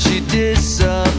that she disappeared